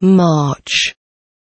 March.